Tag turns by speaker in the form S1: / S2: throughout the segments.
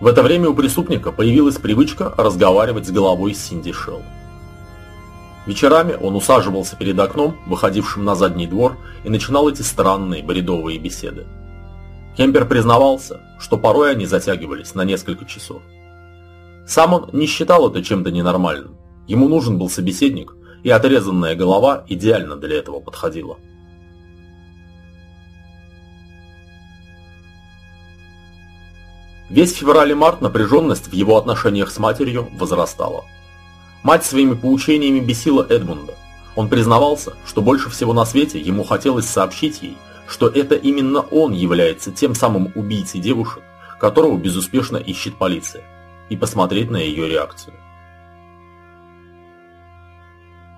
S1: В это время у преступника появилась привычка разговаривать с головой Синди Шелл. Вечерами он усаживался перед окном, выходившим на задний двор, и начинал эти странные бредовые беседы. Кемпер признавался, что порой они затягивались на несколько часов. Сам он не считал это чем-то ненормальным. Ему нужен был собеседник, и отрезанная голова идеально для этого подходила. Весь февраль и март напряженность в его отношениях с матерью возрастала. Мать своими поучениями бесила Эдмунда. Он признавался, что больше всего на свете ему хотелось сообщить ей, что это именно он является тем самым убийцей девушек, которого безуспешно ищет полиция, и посмотреть на ее реакцию.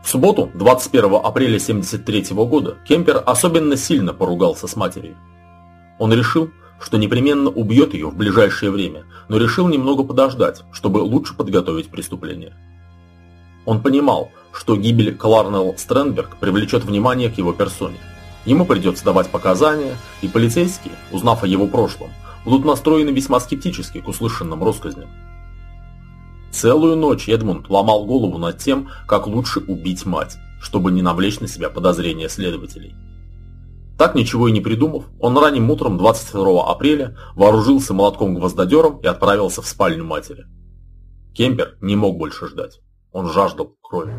S1: В субботу, 21 апреля 1973 года, Кемпер особенно сильно поругался с матерью. Он решил, что непременно убьет ее в ближайшее время, но решил немного подождать, чтобы лучше подготовить преступление. Он понимал, что гибель Кларнелл Стрэнберг привлечет внимание к его персоне. Ему придется давать показания, и полицейские, узнав о его прошлом, будут настроены весьма скептически к услышанным россказням. Целую ночь Эдмунд ломал голову над тем, как лучше убить мать, чтобы не навлечь на себя подозрения следователей. Так ничего и не придумав, он ранним утром 22 апреля вооружился молотком-гвоздодером и отправился в спальню матери. Кемпер не мог больше ждать. Он жаждал крови.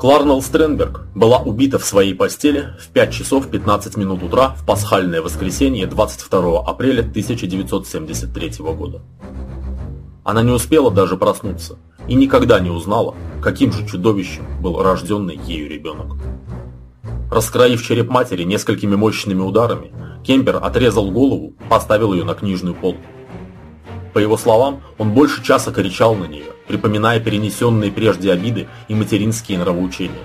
S1: Кларнелл Стренберг была убита в своей постели в 5 часов 15 минут утра в пасхальное воскресенье 22 апреля 1973 года. Она не успела даже проснуться и никогда не узнала, каким же чудовищем был рожденный ею ребенок. Раскроив череп матери несколькими мощными ударами, Кемпер отрезал голову, поставил ее на книжную полку. По его словам, он больше часа кричал на нее, припоминая перенесенные прежде обиды и материнские нравоучения.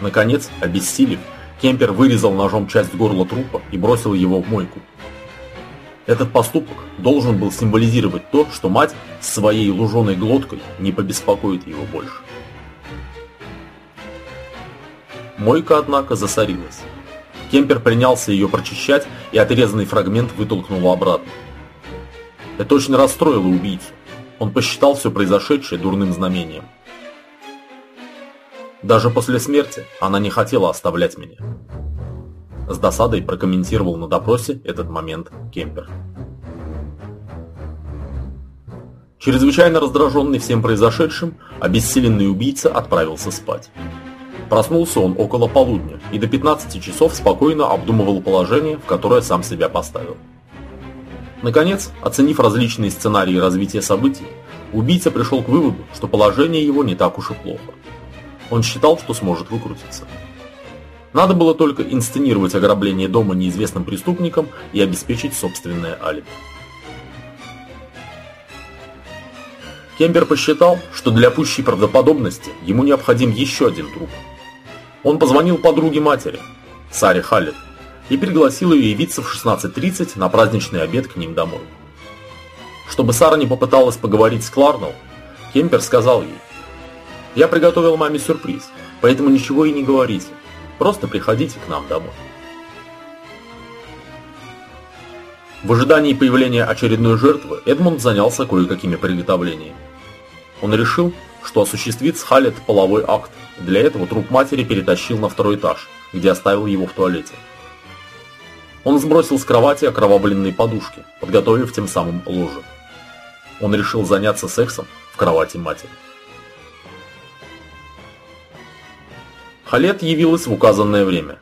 S1: Наконец, обессилев, Кемпер вырезал ножом часть горла трупа и бросил его в мойку. Этот поступок должен был символизировать то, что мать своей луженой глоткой не побеспокоит его больше. Мойка, однако, засорилась. Кемпер принялся ее прочищать и отрезанный фрагмент вытолкнул обратно. Это очень расстроило убийцу. Он посчитал все произошедшее дурным знамением. Даже после смерти она не хотела оставлять меня. С досадой прокомментировал на допросе этот момент Кемпер. Чрезвычайно раздраженный всем произошедшим, обессиленный убийца отправился спать. Проснулся он около полудня и до 15 часов спокойно обдумывал положение, в которое сам себя поставил. Наконец, оценив различные сценарии развития событий, убийца пришел к выводу, что положение его не так уж и плохо. Он считал, что сможет выкрутиться. Надо было только инсценировать ограбление дома неизвестным преступником и обеспечить собственное алиби. Кембер посчитал, что для пущей правдоподобности ему необходим еще один труп – он позвонил подруге матери, Саре Халлет, и пригласил ее явиться в 16.30 на праздничный обед к ним домой. Чтобы Сара не попыталась поговорить с Кларнелл, Кемпер сказал ей, «Я приготовил маме сюрприз, поэтому ничего и не говорите, просто приходите к нам домой». В ожидании появления очередной жертвы Эдмунд занялся кое-какими приготовлениями. Он решил, что осуществит с Халет половой акт. Для этого труп матери перетащил на второй этаж, где оставил его в туалете. Он сбросил с кровати окровавленные подушки, подготовив тем самым ложе. Он решил заняться сексом в кровати матери. Халет явилась в указанное время.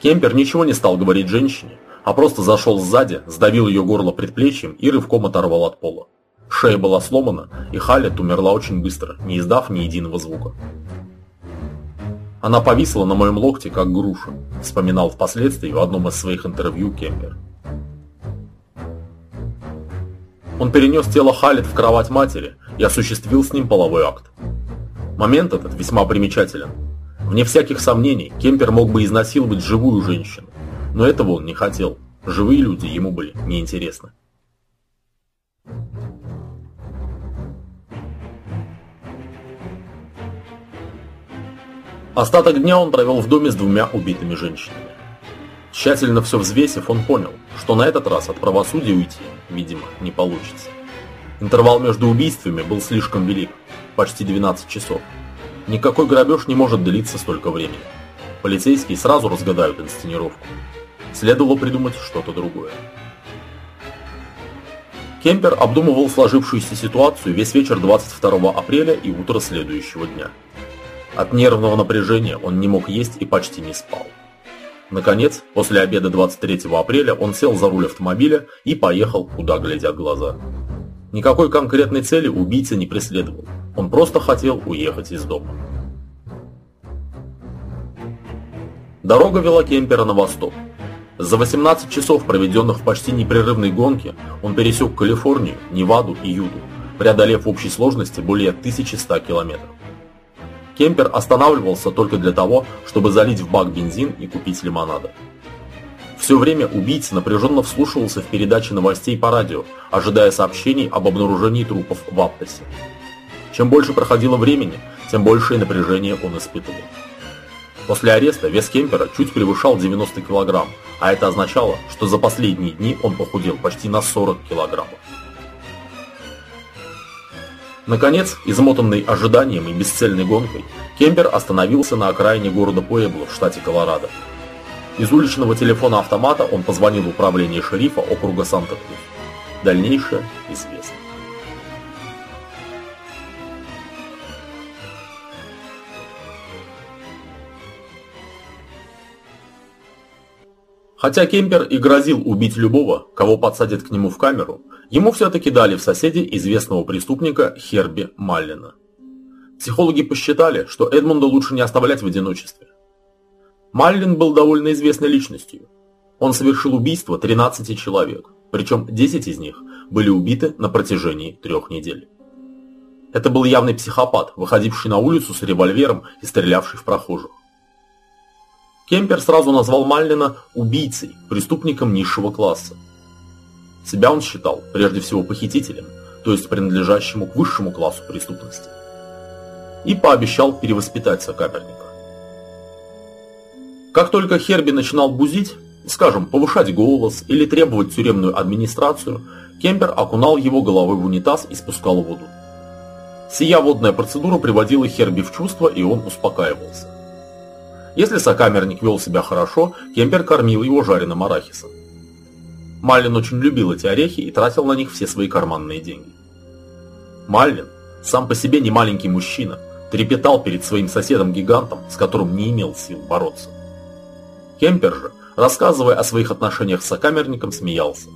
S1: Кемпер ничего не стал говорить женщине, а просто зашел сзади, сдавил ее горло предплечьем и рывком оторвал от пола. Шея была сломана, и Халет умерла очень быстро, не издав ни единого звука. Она повисла на моем локте, как груша, вспоминал впоследствии в одном из своих интервью Кемпер. Он перенес тело Халет в кровать матери и осуществил с ним половой акт. Момент этот весьма примечателен. Вне всяких сомнений, Кемпер мог бы изнасиловать живую женщину, но этого он не хотел. Живые люди ему были неинтересны. Остаток дня он провел в доме с двумя убитыми женщинами. Тщательно все взвесив, он понял, что на этот раз от правосудия уйти, видимо, не получится. Интервал между убийствами был слишком велик, почти 12 часов. Никакой грабеж не может длиться столько времени. Полицейские сразу разгадают инсценировку. Следовало придумать что-то другое. Кемпер обдумывал сложившуюся ситуацию весь вечер 22 апреля и утро следующего дня. От нервного напряжения он не мог есть и почти не спал. Наконец, после обеда 23 апреля он сел за руль автомобиля и поехал, куда глядят глаза. Никакой конкретной цели убийца не преследовал. Он просто хотел уехать из дома. Дорога вела Кемпера на восток. За 18 часов, проведенных в почти непрерывной гонке, он пересек Калифорнию, Неваду и Юду, преодолев в общей сложности более 1100 километров. Кемпер останавливался только для того, чтобы залить в бак бензин и купить лимонада. Все время убийца напряженно вслушивался в передачи новостей по радио, ожидая сообщений об обнаружении трупов в Аптосе. Чем больше проходило времени, тем большее напряжение он испытывал. После ареста вес Кемпера чуть превышал 90 килограмм, а это означало, что за последние дни он похудел почти на 40 килограммов. Наконец, измотанный ожиданием и бесцельной гонкой, Кемпер остановился на окраине города Пуэбло в штате Колорадо. Из уличного телефона автомата он позвонил в управление шерифа округа Санта-Крус. Дальнейшее известно. Хотя Кемпер и грозил убить любого, кого подсадят к нему в камеру, ему все-таки дали в соседи известного преступника Херби Маллина. Психологи посчитали, что Эдмунда лучше не оставлять в одиночестве. Маллин был довольно известной личностью. Он совершил убийство 13 человек, причем 10 из них были убиты на протяжении трех недель. Это был явный психопат, выходивший на улицу с револьвером и стрелявший в прохожих. Кемпер сразу назвал Маллина убийцей, преступником низшего класса. Себя он считал прежде всего похитителем, то есть принадлежащему к высшему классу преступности. И пообещал перевоспитать сокамерника. Как только Херби начинал бузить, скажем, повышать голос или требовать тюремную администрацию, Кемпер окунал его головой в унитаз и спускал воду. Сия водная процедура приводила Херби в чувство, и он успокаивался. Если сокамерник вел себя хорошо, Кемпер кормил его жареным арахисом. Маллин очень любил эти орехи и тратил на них все свои карманные деньги. Маллин, сам по себе не маленький мужчина, трепетал перед своим соседом-гигантом, с которым не имел сил бороться. Кемпер же, рассказывая о своих отношениях с сокамерником, смеялся.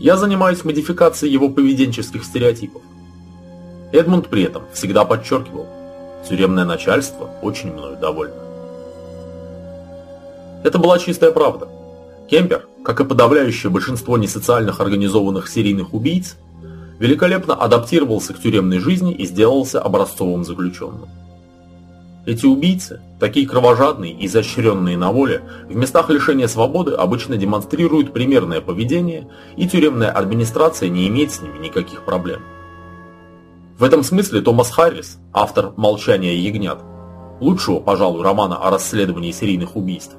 S1: Я занимаюсь модификацией его поведенческих стереотипов. Эдмунд при этом всегда подчеркивал, тюремное начальство очень мною довольно. Это была чистая правда. Кемпер, как и подавляющее большинство несоциальных организованных серийных убийц, великолепно адаптировался к тюремной жизни и сделался образцовым заключенным. Эти убийцы, такие кровожадные и изощренные на воле, в местах лишения свободы обычно демонстрируют примерное поведение, и тюремная администрация не имеет с ними никаких проблем. В этом смысле Томас Харрис, автор «Молчания ягнят», лучшего, пожалуй, романа о расследовании серийных убийств,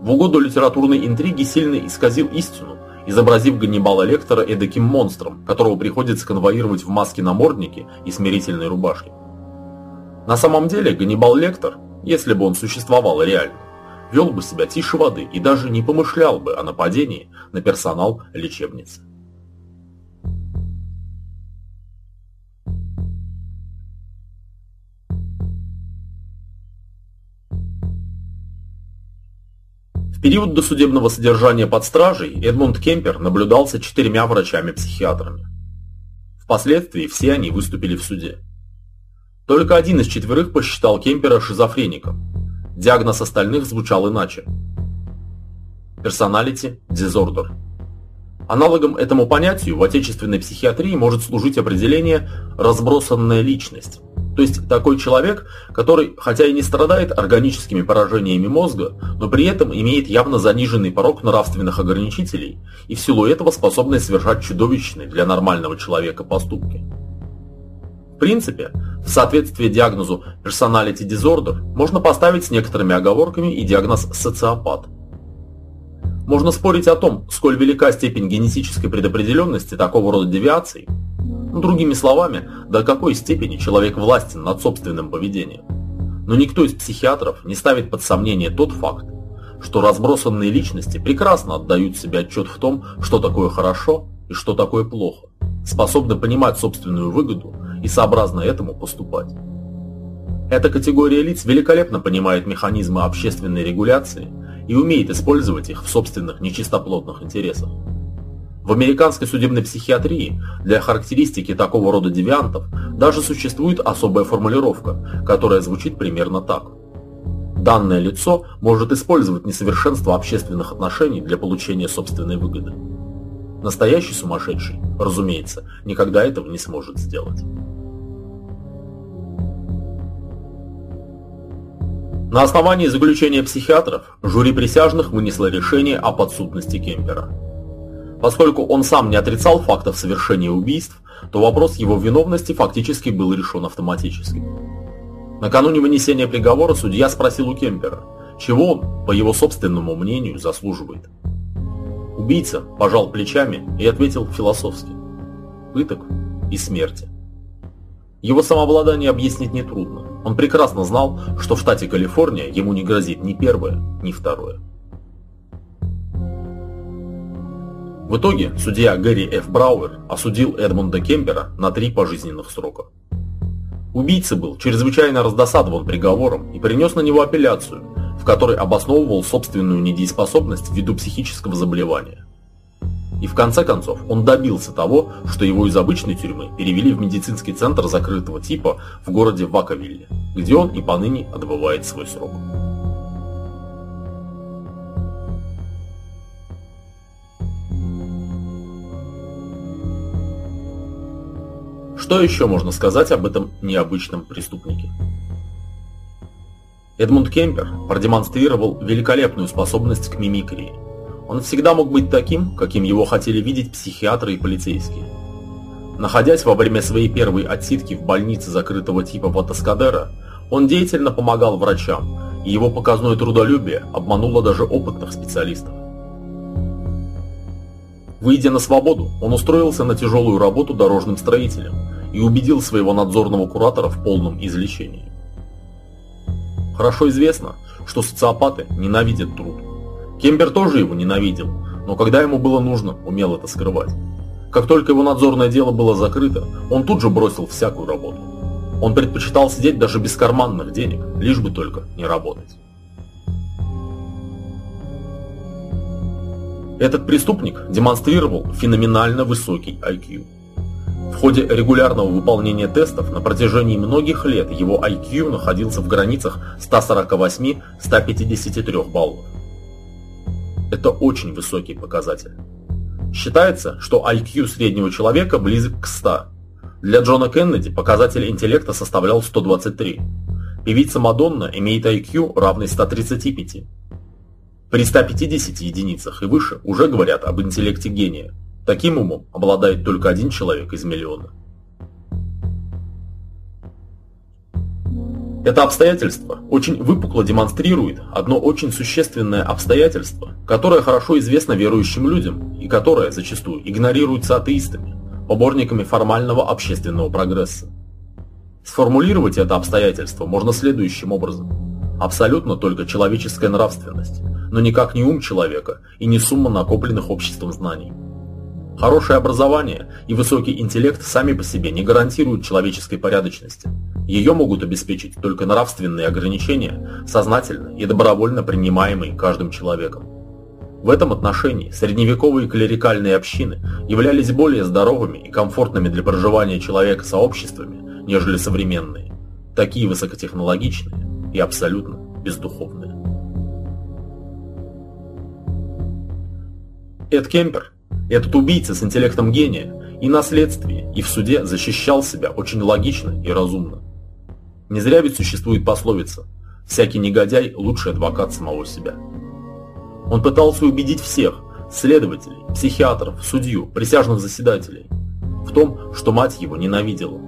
S1: в угоду литературной интриги сильно исказил истину, изобразив Ганнибала Лектора эдаким монстром, которого приходится конвоировать в маске намордники и смирительной рубашке. На самом деле Ганнибал Лектор, если бы он существовал реально, вел бы себя тише воды и даже не помышлял бы о нападении на персонал лечебницы. В период досудебного содержания под стражей Эдмунд Кемпер наблюдался четырьмя врачами-психиатрами. Впоследствии все они выступили в суде. Только один из четверых посчитал Кемпера шизофреником. Диагноз остальных звучал иначе. Personality Disorder. Аналогом этому понятию в отечественной психиатрии может служить определение «разбросанная личность», то есть такой человек, который, хотя и не страдает органическими поражениями мозга, но при этом имеет явно заниженный порог нравственных ограничителей и в силу этого способный совершать чудовищные для нормального человека поступки. В принципе, в соответствии диагнозу Personality Disorder можно поставить с некоторыми оговорками и диагноз социопат. Можно спорить о том, сколь велика степень генетической предопределенности такого рода девиаций, другими словами, до какой степени человек властен над собственным поведением. Но никто из психиатров не ставит под сомнение тот факт, что разбросанные личности прекрасно отдают себе отчет в том, что такое хорошо и что такое плохо, способны понимать собственную выгоду и сообразно этому поступать. Эта категория лиц великолепно понимает механизмы общественной регуляции и умеет использовать их в собственных нечистоплотных интересах. В американской судебной психиатрии для характеристики такого рода девиантов даже существует особая формулировка, которая звучит примерно так. Данное лицо может использовать несовершенство общественных отношений для получения собственной выгоды. Настоящий сумасшедший, разумеется, никогда этого не сможет сделать. На основании заключения психиатров, жюри присяжных вынесло решение о подсудности Кемпера. Поскольку он сам не отрицал фактов совершения убийств, то вопрос его виновности фактически был решен автоматически. Накануне вынесения приговора судья спросил у Кемпера, чего он, по его собственному мнению, заслуживает. Убийца пожал плечами и ответил философски. Пыток и смерти. Его самообладание объяснить нетрудно. Он прекрасно знал, что в штате Калифорния ему не грозит ни первое, ни второе. В итоге судья Гэри Ф. Брауэр осудил Эдмунда Кемпера на три пожизненных срока. Убийца был чрезвычайно раздосадован приговором и принес на него апелляцию, в которой обосновывал собственную недееспособность ввиду психического заболевания. И в конце концов он добился того, что его из обычной тюрьмы перевели в медицинский центр закрытого типа в городе Ваковилле, где он и поныне отбывает свой срок. Что еще можно сказать об этом необычном преступнике? Эдмунд Кемпер продемонстрировал великолепную способность к мимикрии – он всегда мог быть таким, каким его хотели видеть психиатры и полицейские. Находясь во время своей первой отсидки в больнице закрытого типа Ватаскадера, он деятельно помогал врачам, и его показное трудолюбие обмануло даже опытных специалистов. Выйдя на свободу, он устроился на тяжелую работу дорожным строителем и убедил своего надзорного куратора в полном излечении. Хорошо известно, что социопаты ненавидят труд. Кемпер тоже его ненавидел, но когда ему было нужно, умел это скрывать. Как только его надзорное дело было закрыто, он тут же бросил всякую работу. Он предпочитал сидеть даже без карманных денег, лишь бы только не работать. Этот преступник демонстрировал феноменально высокий IQ. В ходе регулярного выполнения тестов на протяжении многих лет его IQ находился в границах 148-153 баллов. Это очень высокий показатель. Считается, что IQ среднего человека близок к 100. Для Джона Кеннеди показатель интеллекта составлял 123. Певица Мадонна имеет IQ равный 135. При 150 единицах и выше уже говорят об интеллекте гения. Таким умом обладает только один человек из миллиона. Это обстоятельство очень выпукло демонстрирует одно очень существенное обстоятельство, которое хорошо известно верующим людям и которое зачастую игнорируется атеистами, поборниками формального общественного прогресса. Сформулировать это обстоятельство можно следующим образом. Абсолютно только человеческая нравственность, но никак не ум человека и не сумма накопленных обществом знаний. Хорошее образование и высокий интеллект сами по себе не гарантируют человеческой порядочности – ее могут обеспечить только нравственные ограничения, сознательно и добровольно принимаемые каждым человеком. В этом отношении средневековые клерикальные общины являлись более здоровыми и комфортными для проживания человека сообществами, нежели современные, такие высокотехнологичные и абсолютно бездуховные. Эд Кемпер, этот убийца с интеллектом гения, и на следствии, и в суде защищал себя очень логично и разумно. Не зря ведь существует пословица «Всякий негодяй – лучший адвокат самого себя». Он пытался убедить всех – следователей, психиатров, судью, присяжных заседателей – в том, что мать его ненавидела.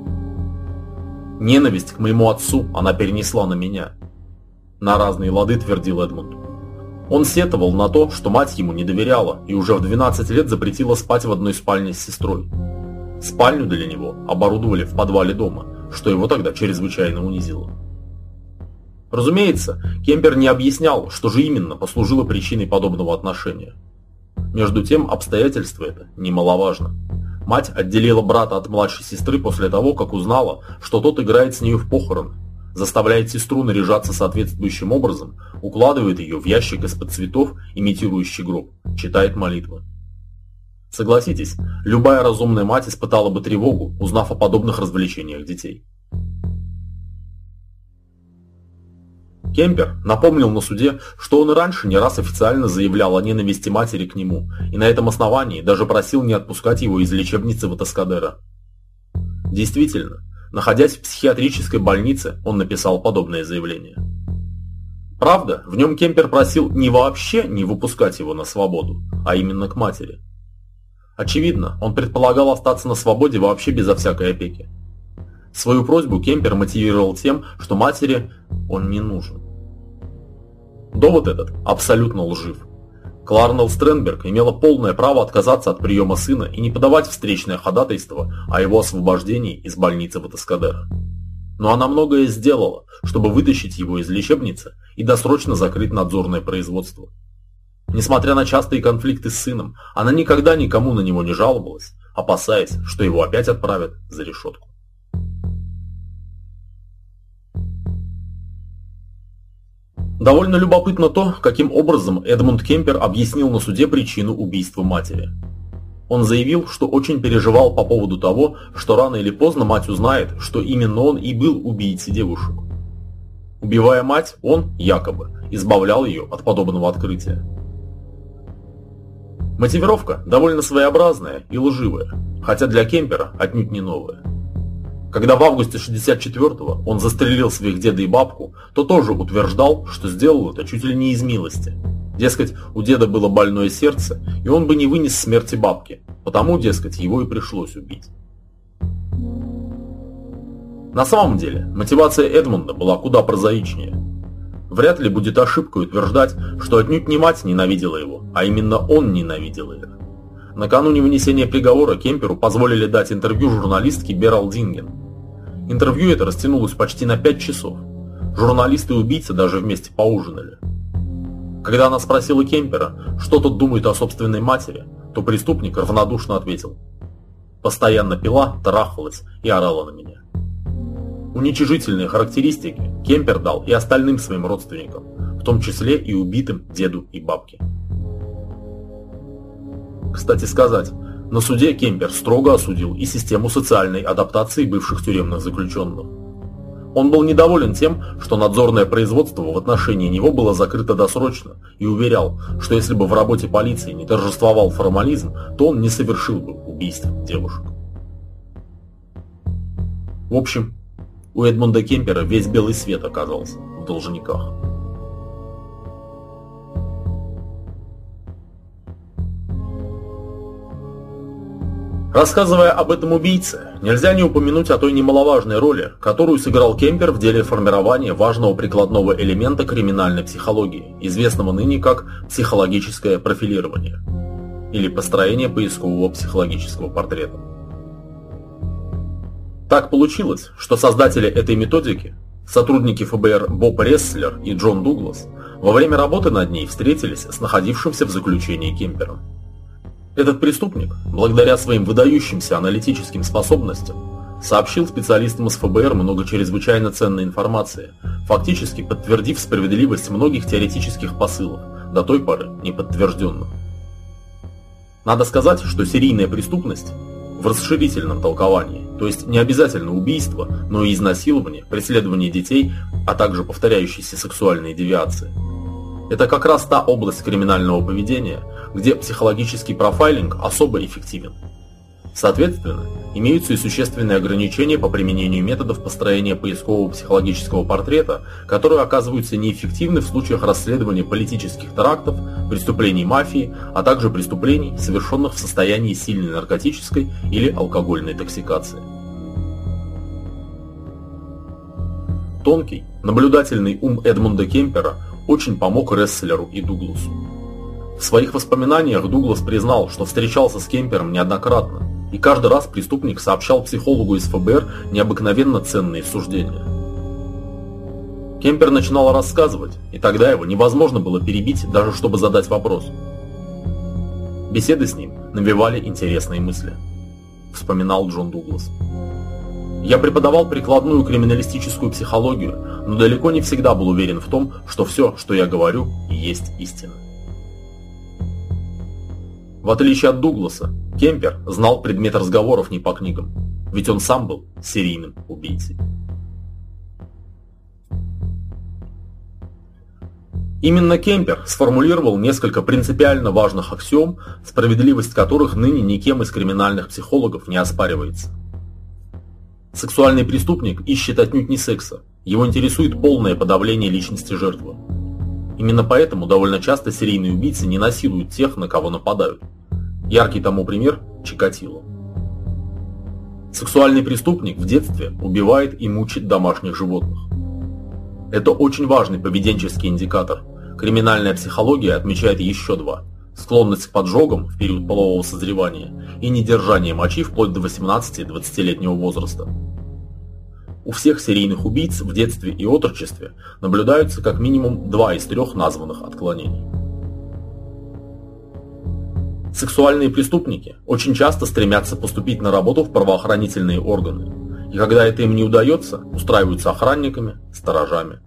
S1: Ненависть к моему отцу она перенесла на меня. На разные лады твердил Эдмунд. Он сетовал на то, что мать ему не доверяла и уже в 12 лет запретила спать в одной спальне с сестрой. Спальню для него оборудовали в подвале дома, что его тогда чрезвычайно унизило. Разумеется, Кемпер не объяснял, что же именно послужило причиной подобного отношения. Между тем, обстоятельство это немаловажно. Мать отделила брата от младшей сестры после того, как узнала, что тот играет с нею в похорон, заставляет сестру наряжаться соответствующим образом, укладывает ее в ящик из-под цветов, имитирующий гроб, читает молитвы. Согласитесь, любая разумная мать испытала бы тревогу, узнав о подобных развлечениях детей. Кемпер напомнил на суде, что он и раньше не раз официально заявлял о ненависти матери к нему, и на этом основании даже просил не отпускать его из лечебницы Ватаскадера. Действительно, находясь в психиатрической больнице, он написал подобное заявление. Правда, в нем Кемпер просил не вообще не выпускать его на свободу, а именно к матери. Очевидно, он предполагал остаться на свободе вообще безо всякой опеки. Свою просьбу Кемпер мотивировал тем, что матери он не нужен. Довод этот абсолютно лжив. Кларнелл Стренберг имела полное право отказаться от приема сына и не подавать встречное ходатайство о его освобождении из больницы Ватаскадера. Но она многое сделала, чтобы вытащить его из лечебницы и досрочно закрыть надзорное производство. Несмотря на частые конфликты с сыном, она никогда никому на него не жаловалась, опасаясь, что его опять отправят за решетку. Довольно любопытно то, каким образом Эдмунд Кемпер объяснил на суде причину убийства матери. Он заявил, что очень переживал по поводу того, что рано или поздно мать узнает, что именно он и был убийцей девушек. Убивая мать, он, якобы, избавлял ее от подобного открытия. Мотивировка довольно своеобразная и лживая, хотя для Кемпера отнюдь не новая. Когда в августе 64-го он застрелил своих деда и бабку, то тоже утверждал, что сделал это чуть ли не из милости. Дескать, у деда было больное сердце, и он бы не вынес смерти бабки, потому, дескать, его и пришлось убить. На самом деле, мотивация Эдмунда была куда прозаичнее. Вряд ли будет ошибкой утверждать, что отнюдь не мать ненавидела его, а именно он ненавидел ее. Накануне вынесения приговора Кемперу позволили дать интервью журналистке Берал Динген. Интервью это растянулось почти на 5 часов. Журналисты и убийца даже вместе поужинали. Когда она спросила Кемпера, что тот думает о собственной матери, то преступник равнодушно ответил. Постоянно пила, трахалась и орала на меня. Уничижительные характеристики Кемпер дал и остальным своим родственникам, в том числе и убитым деду и бабке. Кстати сказать, на суде Кемпер строго осудил и систему социальной адаптации бывших тюремных заключенных. Он был недоволен тем, что надзорное производство в отношении него было закрыто досрочно и уверял, что если бы в работе полиции не торжествовал формализм, то он не совершил бы убийств девушек. В общем, у Эдмунда Кемпера весь белый свет оказался в должниках. Рассказывая об этом убийце, нельзя не упомянуть о той немаловажной роли, которую сыграл Кемпер в деле формирования важного прикладного элемента криминальной психологии, известного ныне как психологическое профилирование или построение поискового психологического портрета. Так получилось, что создатели этой методики, сотрудники ФБР Боб Ресслер и Джон Дуглас, во время работы над ней встретились с находившимся в заключении Кемпером. Этот преступник, благодаря своим выдающимся аналитическим способностям, сообщил специалистам из ФБР много чрезвычайно ценной информации, фактически подтвердив справедливость многих теоретических посылов, до той поры не подтвержденных. Надо сказать, что серийная преступность в расширительном толковании, то есть не обязательно убийство, но и изнасилование, преследование детей, а также повторяющиеся сексуальные девиации – это как раз та область криминального поведения, где психологический профайлинг особо эффективен. Соответственно, имеются и существенные ограничения по применению методов построения поискового психологического портрета, которые оказываются неэффективны в случаях расследования политических терактов, преступлений мафии, а также преступлений, совершенных в состоянии сильной наркотической или алкогольной токсикации. Тонкий, наблюдательный ум Эдмунда Кемпера очень помог Ресслеру и Дугласу. В своих воспоминаниях Дуглас признал, что встречался с Кемпером неоднократно, и каждый раз преступник сообщал психологу из ФБР необыкновенно ценные суждения. Кемпер начинал рассказывать, и тогда его невозможно было перебить, даже чтобы задать вопрос. Беседы с ним навевали интересные мысли, вспоминал Джон Дуглас. Я преподавал прикладную криминалистическую психологию, но далеко не всегда был уверен в том, что все, что я говорю, есть истина. В отличие от Дугласа, Кемпер знал предмет разговоров не по книгам, ведь он сам был серийным убийцей. Именно Кемпер сформулировал несколько принципиально важных аксиом, справедливость которых ныне никем из криминальных психологов не оспаривается. Сексуальный преступник ищет отнюдь не секса, его интересует полное подавление личности жертвы. Именно поэтому довольно часто серийные убийцы не насилуют тех, на кого нападают. Яркий тому пример – Чикатило. Сексуальный преступник в детстве убивает и мучит домашних животных. Это очень важный поведенческий индикатор. Криминальная психология отмечает еще два – склонность к поджогам в период полового созревания и недержание мочи вплоть до 18-20-летнего возраста. У всех серийных убийц в детстве и отрочестве наблюдаются как минимум два из трех названных отклонений. Сексуальные преступники очень часто стремятся поступить на работу в правоохранительные органы, и когда это им не удается, устраиваются охранниками, сторожами.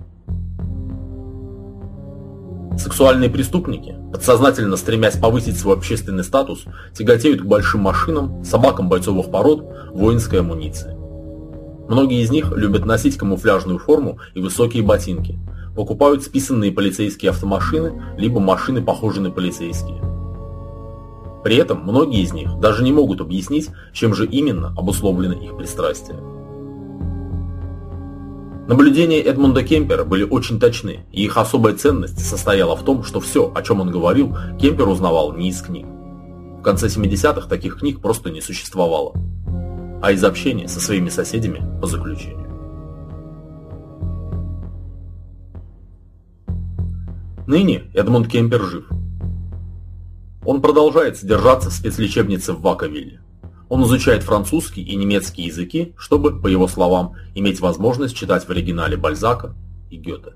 S1: Сексуальные преступники, подсознательно стремясь повысить свой общественный статус, тяготеют к большим машинам, собакам бойцовых пород, воинской амуниции. Многие из них любят носить камуфляжную форму и высокие ботинки, покупают списанные полицейские автомашины, либо машины, похожие на полицейские. При этом многие из них даже не могут объяснить, чем же именно обусловлено их пристрастие. Наблюдения Эдмунда Кемпера были очень точны, и их особая ценность состояла в том, что все, о чем он говорил, Кемпер узнавал не из книг. В конце 70-х таких книг просто не существовало а из общения со своими соседями по заключению. Ныне Эдмунд Кемпер жив. Он продолжает содержаться в спецлечебнице в Ваковилле. Он изучает французский и немецкий языки, чтобы, по его словам, иметь возможность читать в оригинале Бальзака и Гёте.